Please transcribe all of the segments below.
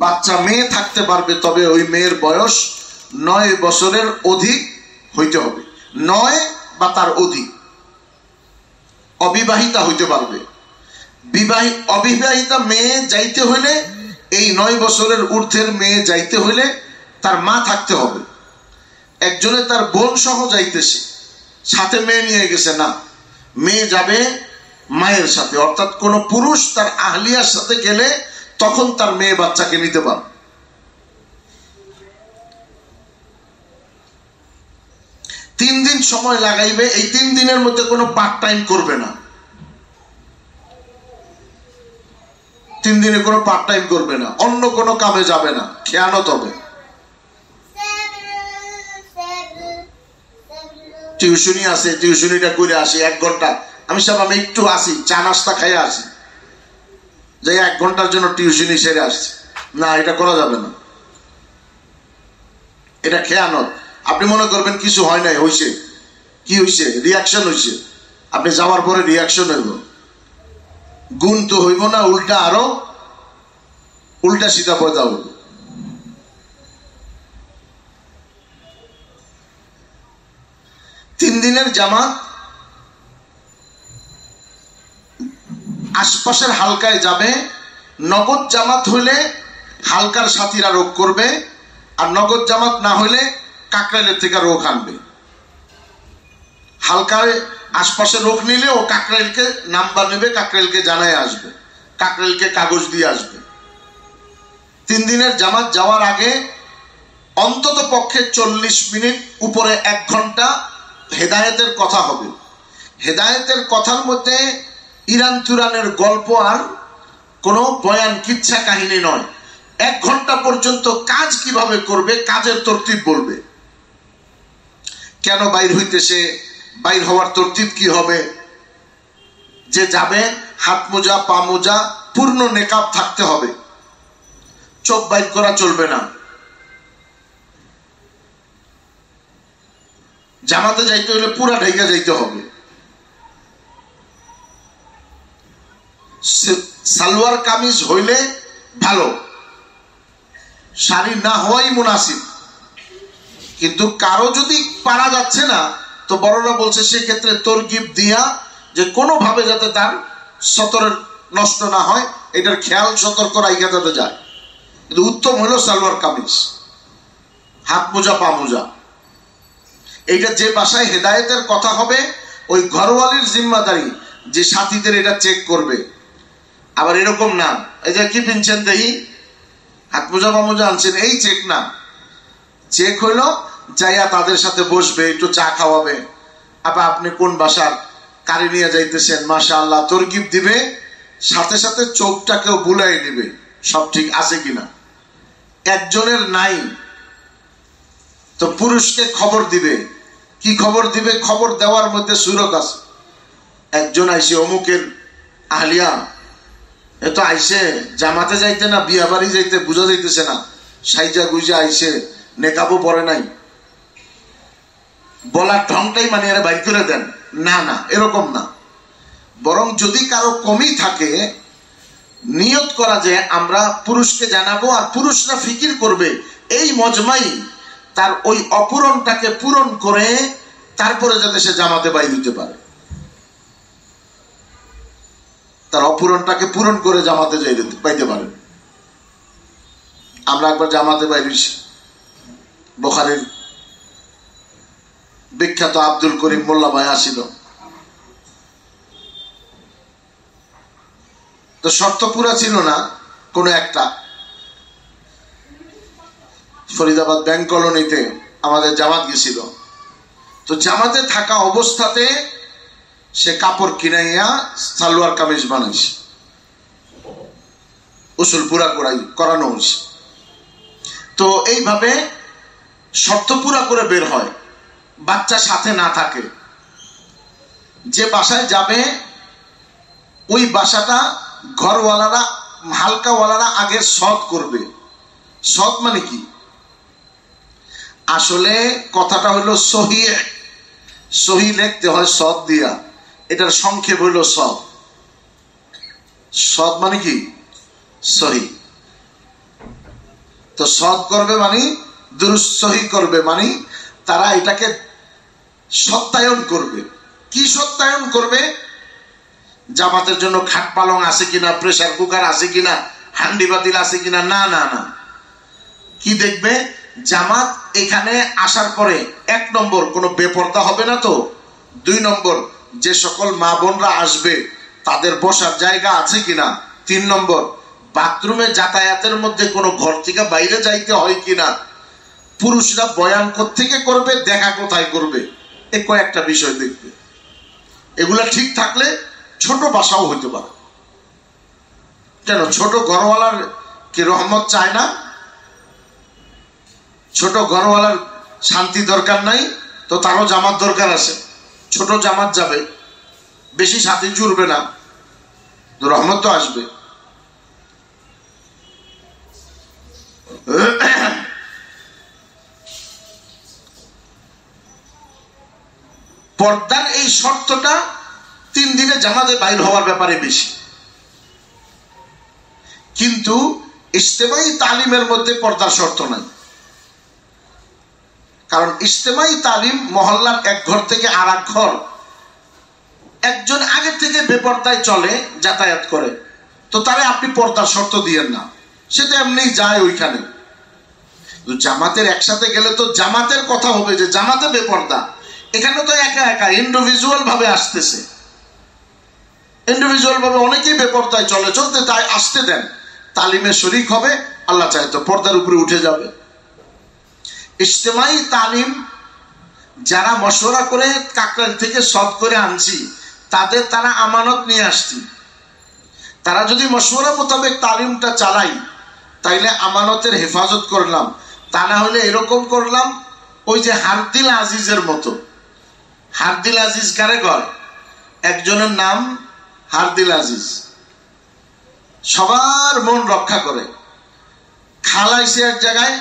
বাচ্চা মেয়ে থাকতে পারবে, তবে ওই মেয়ের বয়স নয় বছরের অধিক হইতে হবে। নয় বা তার অধিক। অবিবাহিতা হইতে পারবে। বিবাহিত অবিবাহিতা মেয়ে যাইতে হইলে, এই নয় বছরের ঊর্ধ্বের মেয়ে যাইতে হইলে তার মা থাকতে হবে। একজনে তার বোন সহ যাইতেছে, সাথে মেয়ে নিয়ে গেছে, না, মেয়ে যাবে মায়ের সাথে। অর্থাৎ কোন পুরুষ তার আহলিয়ার সাথে গেলে তখন তার মেয়ে বাচ্চাকে নিতে পারবে তিন দিন সময় লাগাইবে, এই তিন দিনের মধ্যে কোনো পার্ট টাইম করবে না। তিন দিনে কোনো পার্ট টাইম করবে না, অন্য কোনো কামে যাবে না, খেয়ানত হবে। টিউশনি আছে, টিউশনিটা করে আসি এক ঘণ্টা। আমি সব, আমি একটু আসি, চা নাস্তা খাই আসি। যে এক ঘণ্টার জন্য টিউশনি সেরে আসছি। না, এটা করা যাবে না। এটা খেয়ানত। আপনি মনে করবেন কিছু হয় নাই হয়েছে কি হয়েছে রিয়াকশন হয়েছে আপনি যাওয়ার পরে রিয়াকশন হইব। গুণ তো হইব না, উল্টা আরও উল্টা সীতা পয়দা হইব। তিন দিনের জামাত আশপাশের হালকায় যাবে, নগদ জামাত হলে হালকার সাথীরা রোগ করবে, আর নগদ জামাত না হলে কাকরাইলের থেকে রোগ আনবে। হালকায় আশপাশে রোগ নিলে ও কাকরাইলকে নাম্বার নেবে, কাকরাইলকে জানায় আসবে, কাকরাইলকে কাগজ দিয়ে আসবে। তিন দিনের জামাত যাওয়ার আগে অন্তত পক্ষে চল্লিশ মিনিট উপরে এক ঘণ্টা হেদায়েতের কথা হবে। হেদায়েতের কথার মধ্যে ইরান তুরানের গল্প আর কোনো বয়ান কিচ্ছা কাহিনী নয়। এক ঘণ্টা পর্যন্ত কাজ কীভাবে করবে, কাজের তরতিব বলবে। কেন বাইর হইতেছে, বাইর হওয়ার তরতিব কি হবে? যে যাবে, হাত মোজা, পা মোজা, পূর্ণ নেকাব থাকতে হবে। চোখ বাইর করা চলবে না। জামাতে যাইতে হলে পুরা ঢেকে যাইতে হবে। সালোয়ার কামিজ হইলে ভালো। শাড়ি না হওয়াই মুনাসিব। কিন্তু কারও যদি পারা যাচ্ছে না, তো বড়রা বলছে, সেক্ষেত্রে তরকিব দিয়া যে কোনোভাবে যাতে তার সতরের নষ্ট না হয়, এটার খেয়াল সতর্ক রাইখা যাতে যায়। কিন্তু উত্তম হলো সালোয়ার কামিজ। হাত মোজা, পা মোজা। এইটা যে বাসায় হেদায়েতের কথা হবে, ওই ঘরওয়ালির জিম্মাদারি যে সাথীদের এটা চেক করবে। আবার এরকম না। এই যে কি পিনছেন দেহি হাত মোজা পা মোজা আনছেন, এই চেক না। চেক হইল, যাইয়া তাদের সাথে বসবে, একটু চা খাওয়াবে। আবার আপনি কোন বাসার? কারি নিয়ে যাইতেছেন? মাসা আল্লাহ তরকিব দিবে, সাথে সাথে চোখটাকেও বুলাই দিবে সব ঠিক আছে কিনা? একজনের নাই। তো পুরুষকে খবর দিবে। কি খবর দিবে? খবর দেওয়ার মধ্যে সুরক আছে। একজন আইসি অমুকের আহলিয়া এ তো আইসে, জামাতে যাইতে না বিয়া বাড়ি যাইতে, বুঝা যাইতেছে না। সাইজা গুইজা আইসে নেকাবও পরে নাই। বলার ঢংটাই মানে এরা বাইর করে দেন। না না, এরকম না। বরং যদি কারও কমই থাকে, নিয়ত করা যে আমরা পুরুষকে জানাব আর পুরুষরা ফিকির করবে, এই মজমাই তার ওই অপূরণটাকে পূরণ করে, তারপরে যাতে সে জামাতে বাইর হইতে পারে। তার অপূরণটাকে পূরণ করে জামাতে যাইতে পাইতে পারে। আমরা একবার জামাতে বাইরেছি বোখারির বিখ্যাত আব্দুল করিম মোল্লা ভাই আসিল। তো শর্ত পুরা ছিল না, কোনো একটা। ফরিদাবাদ ব্যাংক কলোনিতে আমাদের জামাত গেছিল। তো জামাতে থাকা অবস্থাতে সে কাপড় কিনাইয়া সালোয়ার কামিজ বানাইছে। উসুল পুরা করাই, করানো হয়েছে তো এইভাবে শর্ত পুরা করে বের হয়, বাচ্চা সাথে না থাকে। যে বাসায় যাবে, ওই বাসাটা ঘরওয়ালারা, হালকাওয়ালারা আগে সৎ করবে। সৎ মানে কি? আসলে কথাটা হলো সহি। সহি লিখতে হয় সৎ দিয়া। এটার সংক্ষেপ হইল সৎ। সৎ মানে কি? সহি। তো সৎ করবে মানে দুরুসহি করবে মানে তারা এটাকে সত্যায়ন করবে। কি সত্যায়ন করবে? জামাতের জন্য খাট পালং আছে কিনা, প্রেসার কুকার আছে কিনা, হান্ডি বাতিল আছে কিনা, না না না। কি দেখবে? জামাত এখানে আসার পরে এক নম্বর, কোনো বেপর্দা হবে না তো? দুই নম্বর যে সকল মা বোনরা আসবে, তাদের বসার জায়গা আছে কিনা? তিন নম্বর, বাথরুমে যাতায়াতের মধ্যে কোনো ঘর থেকে বাইরে যাইতে হয় কিনা? পুরুষরা বয়ান থেকে করবে, দেখা কোথায় করবে? এ কয়েকটা বিষয় দেখবে। এগুলা ঠিক থাকলে ছোট বাসাও হইতে পারে। কেন? ছোট ঘরওয়ালার কি রহমত চায় না? ছোট ঘরওয়ালার শান্তি দরকার নাই, তো তারও জামার দরকার আছে। ছোট জামাত যাবে, বেশি সাথে জুড়বে না রহমত তো আসবে। পর্দার এই শর্তটা তিন দিনে জামাতে বাইর হওয়ার ব্যাপারে বেশি। কিন্তু ইস্তেমাই তালিমের মধ্যে পর্দার শর্ত নাই। কারণ ইস্তেমাই তালিম মহল্লার এক ঘর থেকে আর এক ঘর। একজন আগে থেকে বেপর্দায় চলে, যাতায়াত করে। তো তারে আপনি পর্দার শর্ত দিয়েন না। সে তো এমনি যায় ওইখানে। জামাতের একসাথে গেলে তো জামাতের কথা হবে যে জামাতে বেপর্দা। এখানে তো একা একা ইন্ডিভিজুয়াল ভাবে আসতেছে। ইন্ডিভিজুয়াল ভাবে অনেকেই বেপর্দায় চলে, চলতে তাই আসতে দেন। তালিমে শরিক হবে, আল্লাহ চাহে তো পর্দার উপরে উঠে যাবে। ইজতেমাই তালিম যারা মশওয়ারা করে কাকরাল থেকে সব করে আনছি, তাদের তারা আমানত নিয়ে আসছি। তারা যদি মশওয়ারা মোতাবেক তালিমটা চালাই, তাইলে আমানতের হেফাজত করলাম। তা না হলে এরকম করলাম, ওই যে হারদিল আজিজের মতো। হারদিল আজিজ কারে কর? একজনের নাম হারদিল আজিজ। সবার মন রক্ষা করে। খালাইছে এক জায়গায়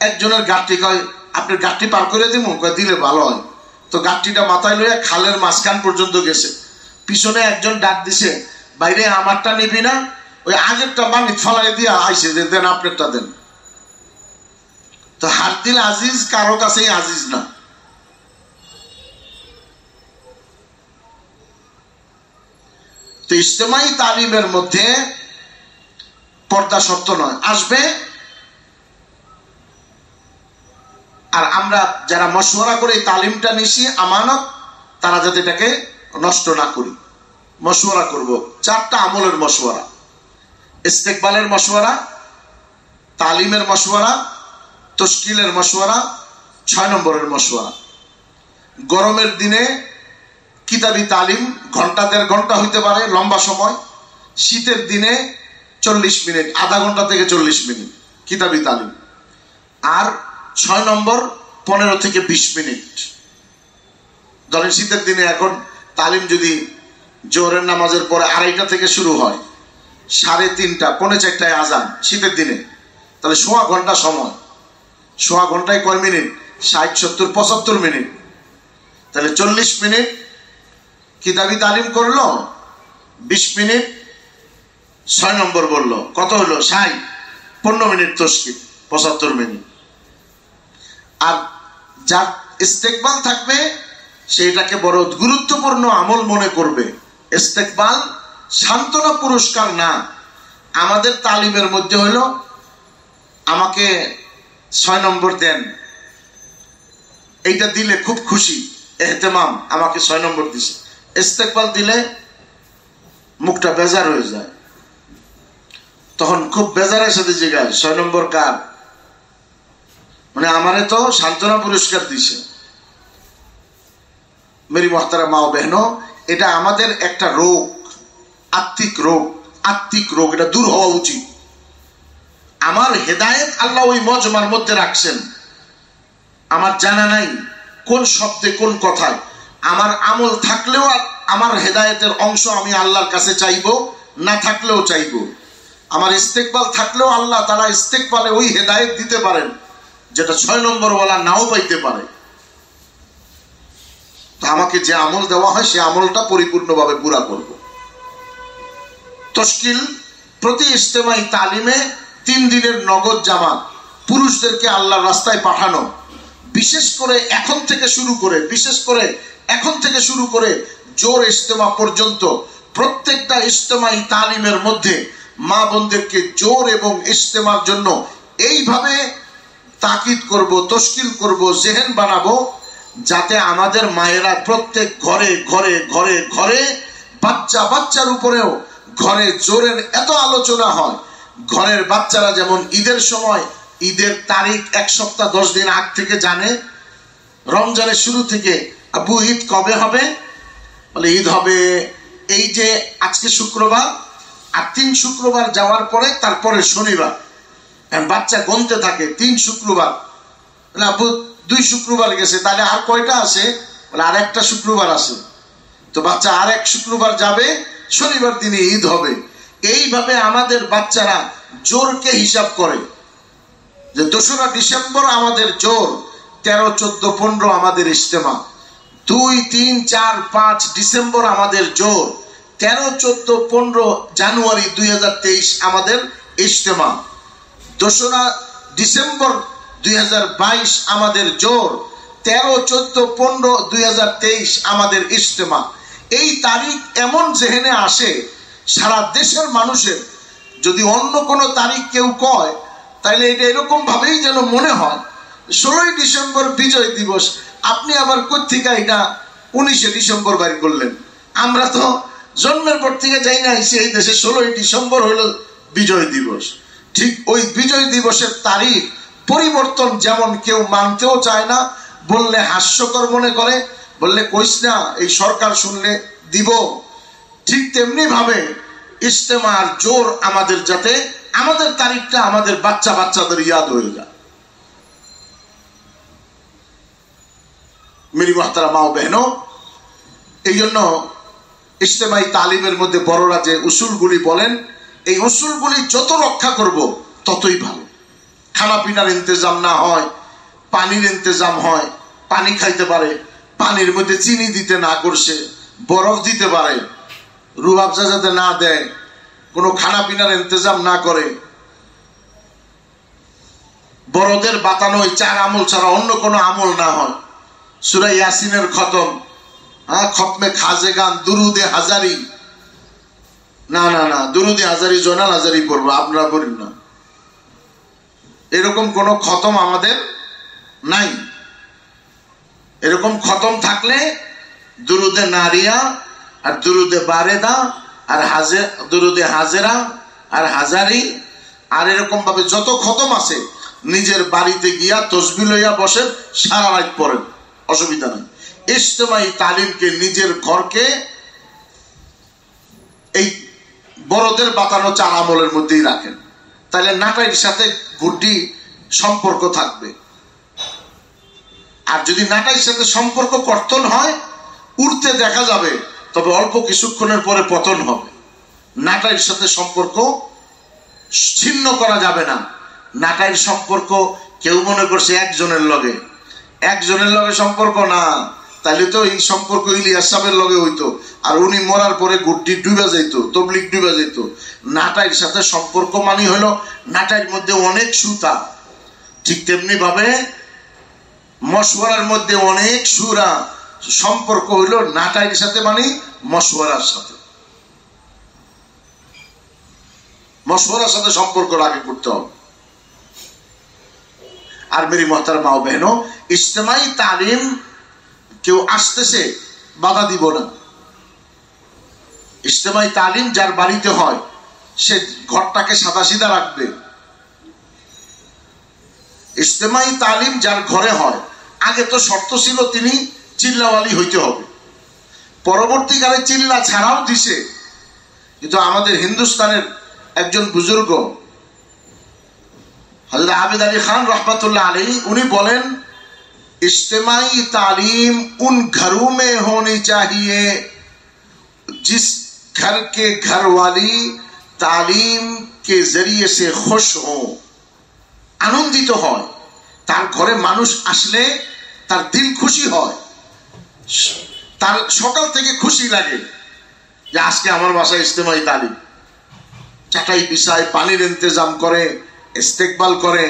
একজনের গাঠটি কয়, আপনার গাঠটি পার করে দিব দিলে ভালো হয়। তো গাঠটিটা মাথায় লইয়া খালের মাঝখান পর্যন্ত গেছে। পিছনে একজন ডাক দিছে, বাইরে আমারটা নিবি না, ওই আগেরটা বানি ফলাই দিয়া আইসে যে দেন আপনারটা দেন। তো হারদিল আজিজ কারও কাছেই আজিজ না। তো ইজতেমাই তালিমের মধ্যে পর্দা সত্য নয়। আসবে আর আমরা যারা মশওয়ারা করে, তালিমটা নিছি, আমানত, তারা যাতে এটাকে নষ্ট না করি। মশওয়ারা করব। চারটা আমলের মশওয়ারা। ইস্তেকবালের মশওয়ারা, তালিমের মশওয়ারা, তশকিলের মশওয়ারা, ছয় নম্বরের মশওয়ারা। গরমের দিনে কিতাবি তালিম ঘণ্টা দেড় ঘণ্টা হইতে পারে, লম্বা সময়। শীতের দিনে চল্লিশ মিনিট, আধা ঘণ্টা থেকে চল্লিশ মিনিট, কিতাবি তালিম। আর ছয় নম্বর, পনেরো থেকে বিশ মিনিট। ধরেন শীতের দিনে এখন তালিম যদি জোহরের নামাজের পরে আড়াইটা থেকে শুরু হয়, সাড়ে তিনটা, পৌনে চারটায় আজান, শীতের দিনে, তাহলে সোয়া ঘণ্টা সময়। সোয়া ঘন্টায় কয় মিনিট? ষাট, সত্তর, পঁচাত্তর মিনিট। তাহলে চল্লিশ মিনিট কিতাবি তালিম করল? বিশ মিনিট, ছয় নম্বর বলল। কত হলো? ষাট, পনেরো মিনিট তস্কির, পঁচাত্তর মিনিট। আর যার ইস্তেকবাল থাকবে, সেইটাকে বড় গুরুত্বপূর্ণ আমল মনে করবে। ইস্তেকবাল সান্ত্বনা পুরস্কার না। আমাদের তালিমের মধ্যে হইল আমাকে ছয় নম্বর দেন। এইটা দিলে খুব খুশি, এহতেমাম, আমাকে ছয় নম্বর দিছে। ইস্তেকবাল দিলে মুখটা বেজার হয়ে যায়। তখন খুব বেজারের সাথে জিজ্ঞাসা ছয় নম্বর কার? মানে আমারে তো সান্ত্বনা পুরস্কার দিছে। মেরি মহতারা মা বেহনো, এটা আমাদের একটা রোগ, আত্মিক রোগ আত্মিক রোগ, এটা দূর হওয়া উচিত। আমার হেদায়েত আল্লাহ ওই মজমার মধ্যে রাখছেন। আমার জানা নাই কোন শব্দে কোন কথায়। আমার আমল থাকলেও আমার হেদায়েতের অংশ আমি আল্লাহর কাছে চাইব, না থাকলেও চাইব। আমার ইস্তেকবাল থাকলেও আল্লাহ তারা ইস্তেকবালে ওই হেদায়েত দিতে পারেন। যেটা ছয় নম্বর বলা নাও পাইতে পারে। আমাকে যে আমল দেওয়া হয়, সে আমলটা পরিপূর্ণভাবে পুরা করব। তশকিল, প্রতি ইস্তেমাই তালিমে তিন দিনের নগদ জামাত, পুরুষদেরকে আল্লাহর রাস্তায় পাঠানো, বিশেষ করে এখন থেকে শুরু করে, বিশেষ করে এখন থেকে শুরু করে জোর ইজতেমা পর্যন্ত প্রত্যেকটা ইজতেমাই তালিমের মধ্যে মা বোনদেরকে জোর এবং ইজতেমার জন্য এইভাবে তাকিদ করব, তশকিল করব, জেহেন বানাবো, যাতে আমাদের মায়েরা প্রত্যেক ঘরে ঘরে ঘরে ঘরে বাচ্চা, বাচ্চার উপরেও ঘরে জোরের এত আলোচনা হয়। ঘরের বাচ্চারা যেমন ঈদের সময়, ঈদের তারিখ এক সপ্তাহ দশ দিন আগ থেকে জানে, রমজানের শুরু থেকে আবু ঈদ কবে হবে? বলে, ঈদ হবে এই যে আজকে শুক্রবার, আর তিন শুক্রবার যাওয়ার পরে তারপরে শনিবার। বাচ্চা গনতে থাকে তিন শুক্রবার। আবু দুই শুক্রবার গেছে, তাহলে আর কয়টা আছে? বলে, আর একটা শুক্রবার আছে। তো বাচ্চা আর এক শুক্রবার যাবে, শনিবার দিনে ঈদ হবে। এইভাবে আমাদের বাচ্চারা জোরকে হিসাব করে। যে দোসরা ডিসেম্বর আমাদের জোর, তেরো, চোদ্দ, পনেরো আমাদের ইজতেমা। দুই, তিন, চার, পাঁচ ডিসেম্বর আমাদের জোর, তেরো, চোদ্দ, পনেরো জানুয়ারি দুই হাজার তেইশ আমাদের ইজতেমা। দোসরা ডিসেম্বর দুই হাজার বাইশ আমাদের জোর, তেরো, চোদ্দ, পনেরো, দুই আমাদের ইজতেমা। এই তারিখ এমন জেহেনে আসে, সারা দেশের মানুষের, যদি অন্য কোনো তারিখ কেউ কয় তাহলে এটা এরকম ভাবেই যেন মনে হয়, ষোলোই ডিসেম্বর বিজয় দিবস, আপনি আবার কোথেকে এটা উনিশে ডিসেম্বর বাড়ি করলেন? আমরা তো জন্মের পর থেকে যাই না এই দেশে ষোলোই ডিসেম্বর হলো বিজয় দিবস। ঠিক ওই বিজয় দিবসের তারিখ পরিবর্তন যেমন কেউ মানতেও চায় না, বললে হাস্যকর মনে করে, বললে, কইস না, এই সরকার শুনলে দিব। ঠিক তেমনি ভাবে ইস্তেমার জোর আমাদের যাতে আমাদের তারিখটা আমাদের বাচ্চা বাচ্চাদের ইয়াদ হয়ে যায়। মেরি মাহতারা মাও বেহনো এই জন্য ইস্তেমাই তালিমের মধ্যে বড়রা যে উসুলগুলি বলেন এই উসুলগুলি যত রক্ষা করব, ততই ভালো। খানা পিনার ইন্তজাম না হয়, পানির ইন্তজাম হয়, পানি খাইতে পারে, পানির মধ্যে চিনি দিতে না করছে, বরফ দিতে পারে রুহাবজা যাতে না দেয়, কোনো খানা পিনার ইন্তজাম না করে। বড়দের বাতানো ওই চার আমল ছাড়া অন্য কোনো আমল না হয়। সুরাই ইয়াসিনের খতম হ্যাঁ খতমে খাজে গান, দুরুদে হাজারি না না না, দুরুদে হাজারি, জোনাল হাজারি করব, আপনারা করেন না। এরকম কোন খতম আমাদের নাই। এরকম খতম থাকলে দুরুদে নারিয়া আর দুরুদে বারেদা আর হাজে, দুরুদে হাজেরা আর হাজারি আর এরকম ভাবে যত খতম আছে, নিজের বাড়িতে গিয়া তসবি লইয়া বসেন, সারা রাত পড়েন, অসুবিধা নেই। ইজতেমাই তালিমকে নিজের ঘরকে এই বড়দের বাতানো চার আমলের মধ্যেই রাখেন। তাহলে নাটাইয়ের সাথে গুড্ডি সম্পর্ক থাকবে। আর যদি নাটাইয়ের সাথে সম্পর্ক কর্তন হয়, উড়তে দেখা যাবে, তবে অল্প কিছুক্ষণের পরে পতন হবে। নাটাইর সাথে সম্পর্ক ছিন্ন করা যাবে না। নাটাইর সম্পর্ক কেউ মনে করছে একজনের লগে। একজনের লগে সম্পর্ক না। তাহলে তো এই সম্পর্ক ইলিয়াস সাহেবের লগে হইতো। আর উনি মরার পরে গুড্ডি ডুবে যেত তবলিক ডুবে যেত নাটাইয়ের সাথে সম্পর্ক মানি হলো, নাটাইয়ের মধ্যে অনেক সুতা। ঠিক তেমনি ভাবে মশওয়ারার মধ্যে অনেক সুরা। সম্পর্ক হইল নাটাইয়ের সাথে মানে মশওয়ারার সাথে। মশওয়ারার সাথে সম্পর্ক আগে করতে হবে। আর মেরি মহতার মাও বেহনো, ইজতেমাই তালিম কেউ আসতেছে, বাধা দিব না। ইজতেমাই তালিম যার বাড়িতে হয়, সে ঘরটাকে সাদা সিধা রাখবে। ইজতেমাই তালিম যার ঘরে হয়, আগে তো শর্ত ছিল তিনি চিল্লাওয়ালি হইতে হবে। পরবর্তীকালে চিল্লা ছাড়াও দিছে। কিন্তু আমাদের হিন্দুস্তানের একজন বুজুর্গ হজরত আবেদ আলী খান রহমতুল্লাহ আলী উনি বলেন इज्तमाही तालीम उन घरों में होनी चाहिए जिस घर के घर वाली तालीम के जरिए से खुश हो আনন্দিত হয় তার ঘরে মানুষ আসলে তার দিল খুশি হয় তার সকাল থেকে খুশি লাগে যে আজকে আমার বাসায় ইজতেমাই তালিম চাটাই বিছায় পানির ইন্তজাম করে ইস্তেকবাল করে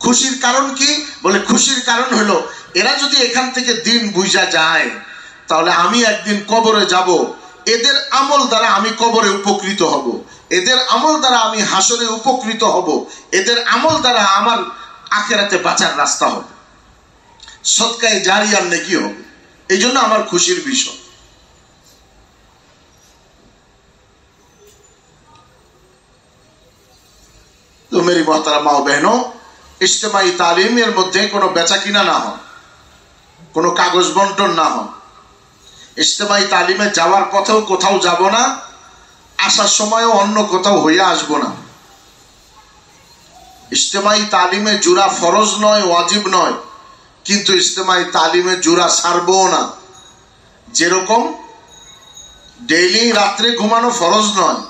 খুশির কারণ কি? বলে খুশির কারণ হলো, এরা যদি এখান থেকে দিন বুঝা যায়, তাহলে আমি একদিন কবরে যাব। এদের আমল দ্বারা আমি কবরে উপকৃত হব। এদের আমল দ্বারা আমি হাসরে উপকৃত হব। এদের আমল দ্বারা আমার আখেরাতে বাঁচার রাস্তা হবে। সৎকায় জারি আর নেকি হবে। এই জন্য আমার খুশির বিষয়। তো মেরি মহতারা মা বহনো ইজতেমাই তালিমের মধ্যে কোনো বেচা কিনা না হয় কোনো কাগজ বন্টন না হয় ইজতেমাই তালিমে যাওয়ার পথেও কোথাও যাব না, আসার সময়ও অন্য কোথাও হইয়া আসব না। ইজতেমাই তালিমে জুরা ফরজ নয়, ওয়াজিব নয়, কিন্তু ইজতেমাই তালিমে জুরা সারবও না। যেরকম ডেইলি রাত্রে ঘুমানো ফরজ নয়,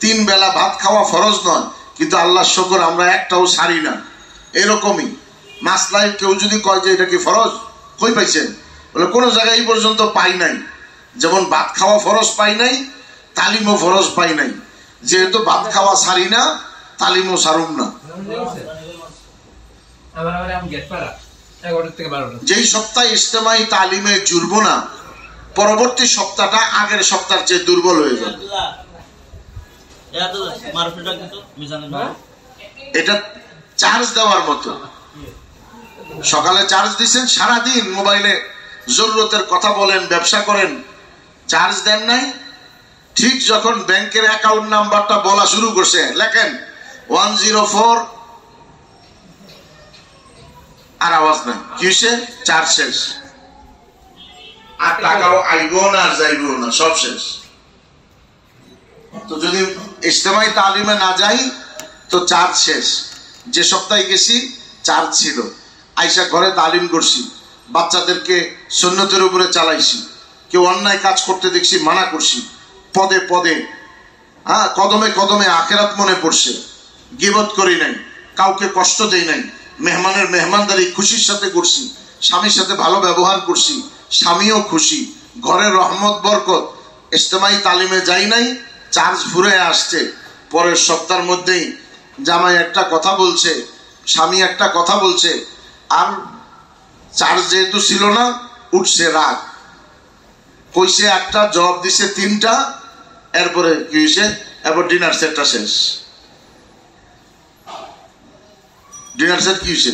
তিন বেলা ভাত খাওয়া ফরজ নয়, কিন্তু আল্লাহ শকর আমরা একটাও সারি না। এরকমই। মাসলাই কেউ যদি কয় যে এটা কি ফরজ? কই পাইছেন? বলে কোনো জায়গায় এই পর্যন্ত পাই নাই। যেমন ভাত খাওয়া ফরজ পাই নাই তালিমও ফরজ পাই নাই। যেহেতু ভাত খাওয়া সারি না তালিমও সারুম না। যেই সপ্তাহে ইস্তেমাই তালিমে জুড়বো না পরবর্তী সপ্তাহটা আগের সপ্তাহের চেয়ে দুর্বল হয়ে যাবে। এটা চার্জ দেওয়ার মতো। সকালে চার্জ দিচ্ছেন সারাদিন মোবাইলে জরুরতের কথা বলেন, ব্যবসা করেন, চার্জ দেন নাই। ঠিক যখন ব্যাংকের অ্যাকাউন্ট নাম্বারটা বলা শুরু করছে, লেখেন, ওয়ান জিরো ফোর, আর আওয়াজ নাই। কি হয়েছে চার্জ শেষ। আর টাকাও আইবো না, আর যাইবো না, সব শেষ। তো যদি ইজতেমাই তালিমে না যাই, তো চার্জ শেষ। যে সপ্তাহে গেছি চার্জ ছিল। আইসা ঘরে তালিম করছি, বাচ্চাদেরকে সন্ন্যতের উপরে চালাইছি। কেউ অন্যায় কাজ করতে দেখছি, মানা করছি। পদে পদে হ্যাঁ কদমে কদমে আখেরাত মনে পড়ছে। গিবত করি নাই, কাউকে কষ্ট দেই নাই। মেহমানের মেহমানদারি খুশির সাথে করছি, স্বামীর সাথে ভালো ব্যবহার করছি, স্বামীও খুশি। ঘরের রহমত, বরকত। ইজতেমাই তালিমে যাই নাই, চার্জ ফুরে আসছে। পরের সপ্তাহের মধ্যেই জামাই একটা কথা বলছে, স্বামী একটা কথা বলছে, আর চার্জ যেহেতু ছিল না, উঠছে রাগ কইছে একটা, জবাব দিছে তিনটা, এরপরে কি হয়েছে এরপর ডিনার সেটটা শেষ। ডিনার সেট কি হয়েছে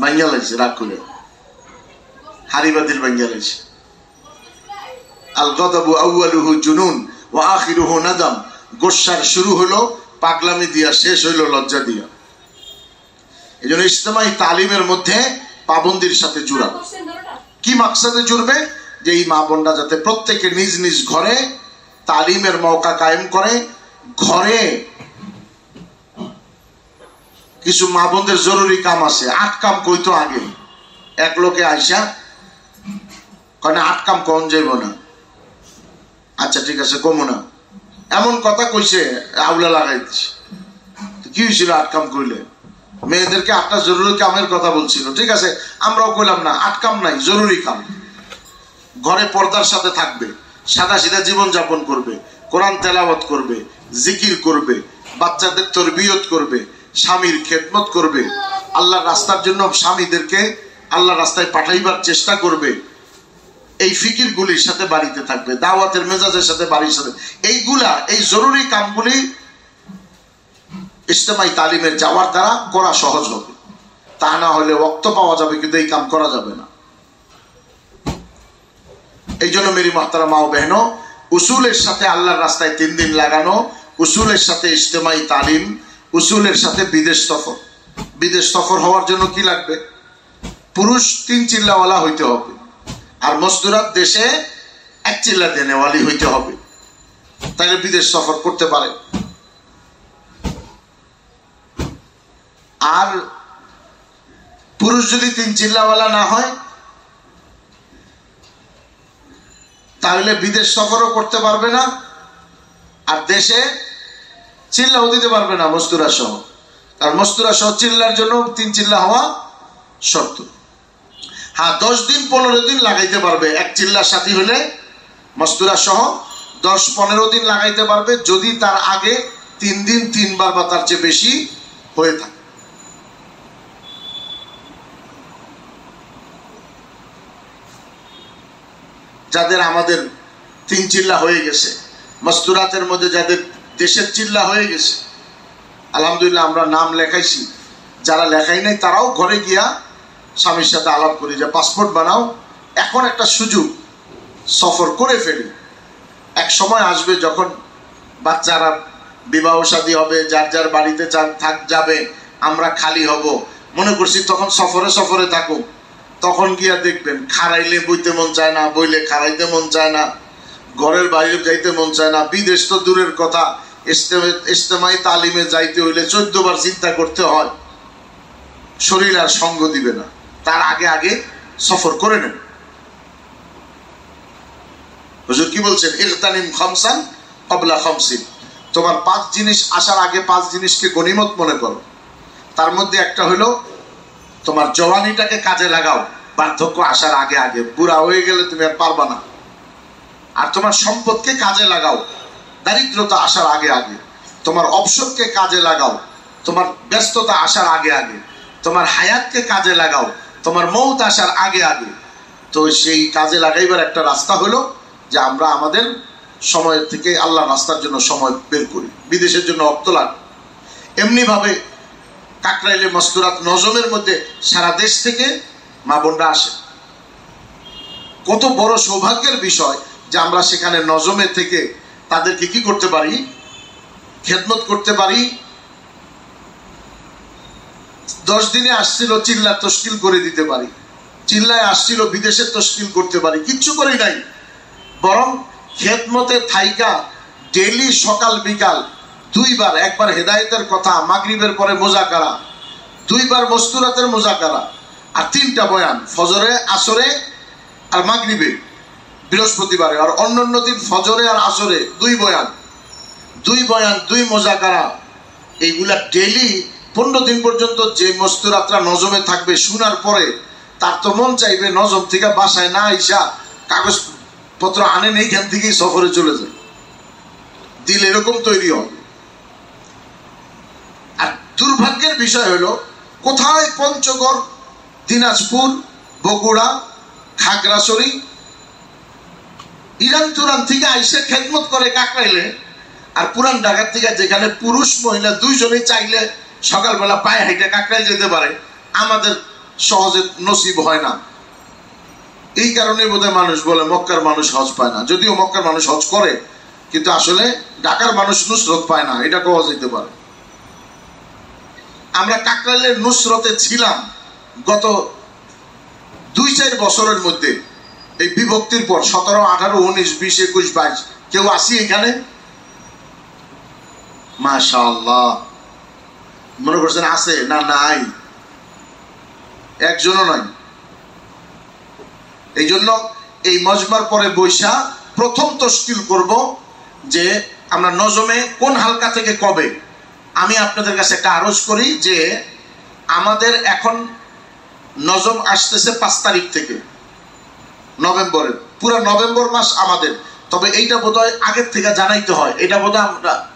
ভাঙ্গা লাগছে রাগ করে। হারি বাতিল ভাঙ্গা লাগছে আল গদাবু আউয়ালুহু জুনুন ও আখিরুহু নাদাম। গোসার শুরু হলো পাগলামি দিয়া শেষ হইল, লজ্জা দিয়া। এই জন্য ইজতেমাই তালিমের মধ্যে পাবন্দির সাথে জুড়াবে কি মাকসাদে জুড়বে? যে এই মা বোনরা যাতে প্রত্যেকে নিজ নিজ ঘরে তালিমের মৌকা কায়েম করে, ঘরে কিছু মা বোনদের জরুরি কাম আছে। আট কাম কইতো আগে? এক লোকে আইসা কনে আট কাম কন যাইব না। আচ্ছা ঠিক আছে, কমো না। এমন কথা কইছে, আউলা লাগাই দিচ্ছে কি হয়েছিল আট কাম কইলে? মেয়েদেরকে আটটা জরুরি কামের কথা বলছিল, ঠিক আছে? আমরাও কইলাম না, আট কাম নাই, জরুরি কাম। ঘরে পর্দার সাথে থাকবে, সাদা সিধা জীবন যাপন করবে, কোরআন তেলাওয়াত করবে, জিকির করবে, বাচ্চাদের তরবিয়ত করবে, স্বামীর খেদমত করবে আল্লাহ রাস্তার জন্য স্বামীদেরকে আল্লাহ রাস্তায় পাঠাইবার চেষ্টা করবে। এই ফিকির গুলির সাথে বাড়িতে থাকবে, দাওয়াতের মেজাজের সাথে বাড়ির সাথে। এইগুলা, এই জরুরি কামগুলি ইজতেমাই তালিমের যাওয়ার দ্বারা করা সহজ হবে। তা না হলে রক্ত পাওয়া যাবে, কিন্তু এই কাম করা যাবে না। এই জন্য মেরি মাহতারা মাও বেহনো, উসুলের সাথে আল্লাহর রাস্তায় তিন দিন লাগানো, উসুলের সাথে ইজতেমাই তালিম, উসুলের সাথে বিদেশ সফর। বিদেশ সফর হওয়ার জন্য কি লাগবে? পুরুষ তিন চিল্লাওয়ালা হইতে হবে। আর মজদুরাত দেশে এক চিল্লা দেনেওয়ালি হইতে হবে। তাহলে বিদেশ সফর করতে পারে। আর পুরুষ যদি তিন চিল্লাওয়ালা না হয় তাহলে বিদেশ সফরও করতে পারবে না, আর দেশে চিল্লাও দিতে পারবে না মস্তুরা সহ কারণ মস্তুরা সহ চিল্লার জন্য তিন চিল্লা হওয়া শর্ত। হ্যাঁ দশ দিন, পনেরো দিন লাগাইতে পারবে। এক চিল্লার সাথী হলে মস্তুরা সহ, দশ, পনেরো দিন লাগাইতে পারবে যদি তার আগে তিন দিন, তিনবার বা তার চেয়ে বেশি হয়ে থাকে। যাদের আমাদের তিন চিল্লা হয়ে গেছে মস্তুরাতের মধ্যে যাদের দেশের চিল্লা হয়ে গেছে, আলহামদুলিল্লাহ আমরা নাম লেখাইছি। যারা লেখাই নাই, তারাও ঘরে গিয়া স্বামীর সাথে আলাপ করি যে, পাসপোর্ট বানাও, এখন একটা সুযোগ, সফর করে ফেলি। এক সময় আসবে যখন বাচ্চারা বিবাহ শাদী হবে, যার যার বাড়িতে থাক, যাবে, আমরা খালি হব। মনে করছি তখন সফরে সফরে থাকুক। তখন গিয়া দেখবেন খারাইলে বইতে মন চায় না, বইলে খারাইতে মন চায় না, ঘরের বাইরে যাইতে মন চায় না। বিদেশ তো দূরের কথা ইস্তেমাই তালিমে যাইতে হইলে চোদ্দ বার চিন্তা করতে হয়। শরীর আর সঙ্গ দিবে না। তার আগে আগে সফর করে নেন। হুজুর কি বলছেন? ইলতানিম খামসান কবলা খামসিন। তোমার পাঁচ জিনিস আসার আগে পাঁচ জিনিসকে গনিমত মনে করো। তার মধ্যে একটা হলো, তোমার জওয়ানিটাকে কাজে লাগাও। বার্ধক্য আসার আগে আগে। বুড়া হয়ে গেলে তুমি আর পারবা না। আর তোমার সম্পদকে কাজে লাগাও। দারিদ্রতা আসার আগে আগে। তোমার অবসরকে কাজে লাগাও। তোমার ব্যস্ততা আসার আগে আগে। তোমার হায়াতকে কাজে লাগাও। তোমার মৌত আসার আগে আগে। তো সেই কাজে লাগাইবার একটা রাস্তা হলো যে আমরা আমাদের সময় থেকে আল্লাহ রাস্তার জন্য সময় বের করি, বিদেশের জন্য অর্থ লাগে এমনিভাবে কাকরাইলে মস্তুরাত নজমের মধ্যে সারা দেশ থেকে মা বোনরা আসে। কত বড় সৌভাগ্যের বিষয় যে আমরা সেখানে নজমে থেকে তাদেরকে কি করতে পারি? খেদমত করতে পারি দশ দিনে আসছিল চিল্লা তশকিল করে দিতে পারি। চিল্লায় আসছিল, বিদেশে তশকিল করতে পারি। কিচ্ছু করি নাই। বরং খেদমতে থাইকা ডেলি সকাল, বিকাল, দুইবার, একবার হেদায়তের কথা, মাগরিবের পরে মোজাকারা, দুইবার মস্তুরাতের মোজাকারা, আর তিনটা বয়ান, ফজরে, আসরে আর মাগরিবে, বৃহস্পতিবারে। আর অন্য অন্য দিন ফজরে আর আসরে দুই বয়ান। দুই বয়ান, দুই মোজাকারা, এইগুলা ডেলি পনেরো দিন পর্যন্ত যে মস্তুরাতরা নজমে থাকবে, শোনার পরে তার তো মন চাইবে নজম থেকে বাসায় না আইসা কাগজপত্র আনেন এইখান থেকেই সফরে চলে যায়। দিল এরকম তৈরি হবে আর দুর্ভাগ্যের বিষয় হলো, কোথায় পঞ্চগড়, দিনাজপুর, বগুড়া, খাগড়াছড়ি, ইরান তুরান থেকে আইসে খেদমত করে কাকরাইলে আর পুরান ঢাকার থেকে যেখানে পুরুষ মহিলা দুইজনেই চাইলে সকালবেলা পায়ে হাইটে কাকরাইল যেতে পারে, আমাদের সহজে নসিব হয় না। এই কারণে বোধহয় মানুষ বলে, মক্কার মানুষ হজ পায় না। যদিও মক্কার মানুষ হজ করে, কিন্তু আসলে ঢাকার মানুষ নুসরত পায় না, এটা কওয়া যেতে পারে। আমরা কাকরাইলের নুসরতে ছিলাম গত দুই চার বছরের মধ্যে। এই বিভক্তির পর, সতেরো, আঠারো, উনিশ, বিশ, একুশ, বাইশ, কেউ আসি এখানে? মাশাল্লাহ মনে করছেন আছে না নাই? একজনও নয় এই জন্য এই মজমার পরে বৈশা প্রথম তশকিল করব যে আমরা নজমে কোন হালকা থেকে কবে। আমি আপনাদের কাছে একটা আরজ করি যে আমাদের এখন নজম আসতেছে পাঁচ তারিখ থেকে, নভেম্বরের। পুরো নভেম্বর মাস আমাদের। তবে এইটা বোধ হয় আগের থেকে জানাইতে হয়। এটা বোধ আমরা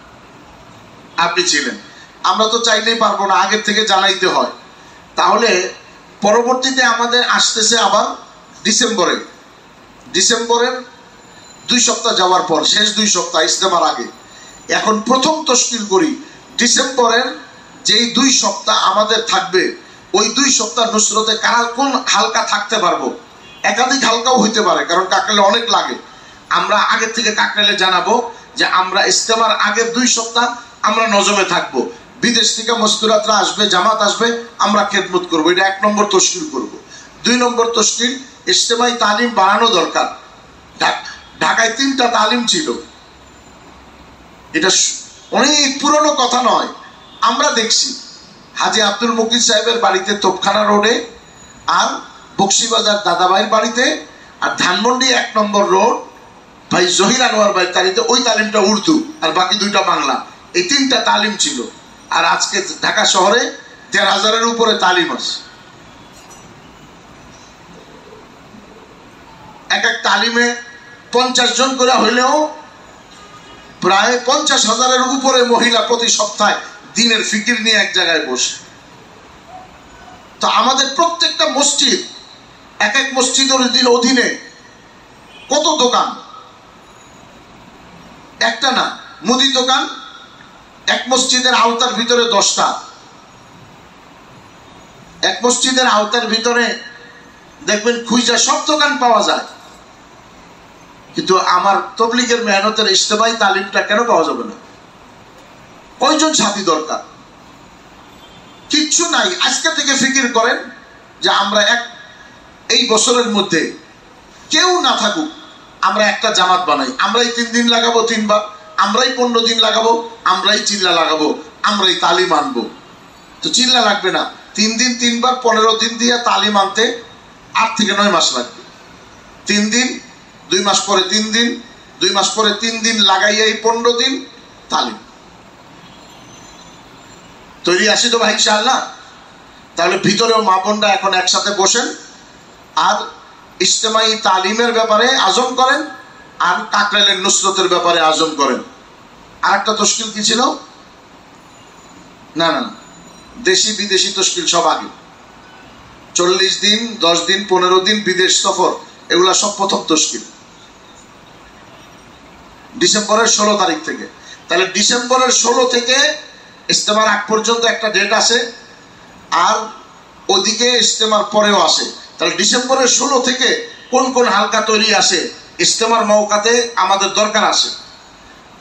আপনি ছিলেন। আমরা তো চাইলেই পারব না, আগের থেকে জানাইতে হয়। তাহলে পরবর্তীতে আমাদের আসতেছে আবার ডিসেম্বরে। ডিসেম্বরের দুই সপ্তাহ যাওয়ার পর, শেষ দুই সপ্তাহ ইস্তেমার আগে। এখন প্রথম তশকিল করি, ডিসেম্বরের যেই দুই সপ্তাহ আমাদের থাকবে, ওই দুই সপ্তাহ নুসরতে কারা কোন হালকা থাকতে পারব? একাধিক হালকাও হইতে পারে, কারণ কাকরালে অনেক লাগে। আমরা আগের থেকে কাকরালে জানাব যে আমরা ইস্তেমার আগের দুই সপ্তাহ আমরা নজমে থাকব। বিদেশ থেকে মস্তুরাতরা আসবে, জামাত আসবে, আমরা খেদমত করব। এটা এক নম্বর তশকিল করব। দুই নম্বর তশকিল ইস্তেমাই তালিম বাড়ানো দরকার। ঢাকায় তিনটা তালিম ছিল। এটা অনেক পুরনো কথা নয়। আমরা দেখছি। হাজি আব্দুল মুকিদ সাহেবের বাড়িতে তোপখানা রোডে আর বক্সিবাজার দাদাভাইয়ের বাড়িতে আর ধানমন্ডি এক নম্বর রোড, ভাই জহির আনোয়ার ভাই তালিতে ওই তালিমটা উর্দু আর বাকি দুইটা বাংলা। এই তিনটা তালিম ছিল। আর আজকে ঢাকা শহরে দেড় হাজারের উপরে তালিম আছে। এক এক তালিমে পঞ্চাশ জন করে হইলেও প্রায় পঞ্চাশ হাজারের উপরে মহিলা প্রতি সপ্তাহে দিনের ফিকির নিয়ে এক জায়গায় বসে। তো আমাদের প্রত্যেকটা মসজিদ, এক এক মসজিদের অধীনে কত দোকান? একটা না, মুদি দোকান এক মসজিদের আওতার ভিতরে দশটা। এক মসজিদের আওতার ভিতরে দেখবেন খুঁজা সব দোকান পাওয়া যায়। কিন্তু আমার তবলিগের মেহনতের ইস্তেমাই তালিমটা কেন পাওয়া যাবে না? কয়জন সাথী দরকার? কিচ্ছু নাই। আজকে থেকে ফিকির করেন যে আমরা এক এই বছরের মধ্যে কেউ না থাকুক, আমরা একটা জামাত বানাই। আমরা এই তিন দিন লাগাবো তিনবার। আমরাই পনেরো দিন লাগাবো, আমরাই চিল্লা লাগাবো, আমরাই তালি আনব। তো চিল্লা লাগবে না। তিন দিন, তিনবার পনেরো দিন দিয়ে তালি মানতে আট থেকে নয় মাস লাগবে। তিন দিন, দুই মাস পরে তিন দিন, দুই মাস পরে তিন দিন লাগাইয়া এই পনেরো দিন তালিম। তৈরি আসি তো ভাই, ইনশাআল্লাহ? তাহলে ভিতরেও মা বোনরা এখন একসাথে বসেন আর ইজতেমাই তালিমের ব্যাপারে আজম করেন। আর কাকরাইলের নুসরতের ব্যাপারে আজম করেন। আর একটা তশকিল কি ছিল? না না। দেশি, বিদেশি তশকিল সব আগে। চল্লিশ দিন, দশ দিন, পনেরো দিন বিদেশ সফর, এগুলা সব প্রথম তশকিল। ডিসেম্বরের ষোলো তারিখ থেকে। তাহলে ডিসেম্বরের ষোলো থেকে ইস্তেমার আগ পর্যন্ত একটা ডেট আছে, আর ওদিকে ইস্তেমার পরেও আসে। তাহলে ডিসেম্বরের ষোলো থেকে কোন কোন হালকা তৈরি আসে ইস্তেমার মৌকাতে আমাদের দরকার আছে।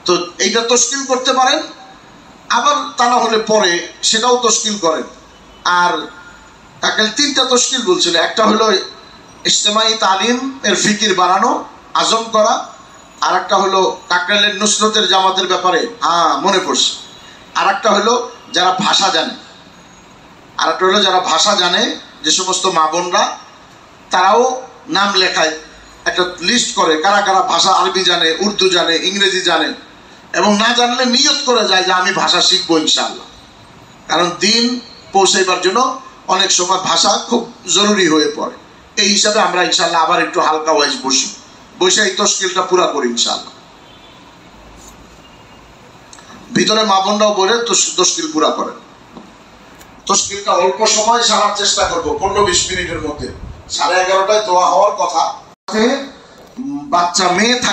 তো এইটা তশকিল করতে পারেন, আবার তা না হলে পরে সেটাও তশকিল করেন। আর কাকেল তিনটা তশকিল বলছিল, একটা হলো ইজতেমাই তালিম এর ফিকির বাড়ানো, আজম করা, আর একটা হলো কাকরাইলের নুসরতের জামাতের ব্যাপারে হ্যাঁ মনে পড়ছে। আর একটা হলো যারা ভাষা জানে। আর একটা হলো যারা ভাষা জানে, যে সমস্ত মা বোনরা, তারাও নাম লেখায়। একটা লিস্ট করে কারা কারা ভাষা আরবি জানে, উর্দু জানে, ইংরেজি জানে, এবং না জানলে নিয়ত করে যায় যে আমি ভাষা শিখব ইনশাআল্লাহ। কারণ দিন পৌঁছাইবার জন্য অনেক সময় ভাষা খুব জরুরি হয়ে পড়ে। এই হিসাবে আমরা ইনশাল্লাহ আবার একটু হালকা ওয়াইজ বসি। বসে এই তশকিলটা পুরা করি ইনশাল্লাহ ভিতরে মা বোনরাও বলে তশকিল পুরা করেন তশকিলটা অল্প সময় সারার চেষ্টা করব, পনেরো বিশ মিনিটের মধ্যে। সাড়ে এগারোটায় দোয়া হওয়ার কথা। বাচ্চা মেয়ে থাকে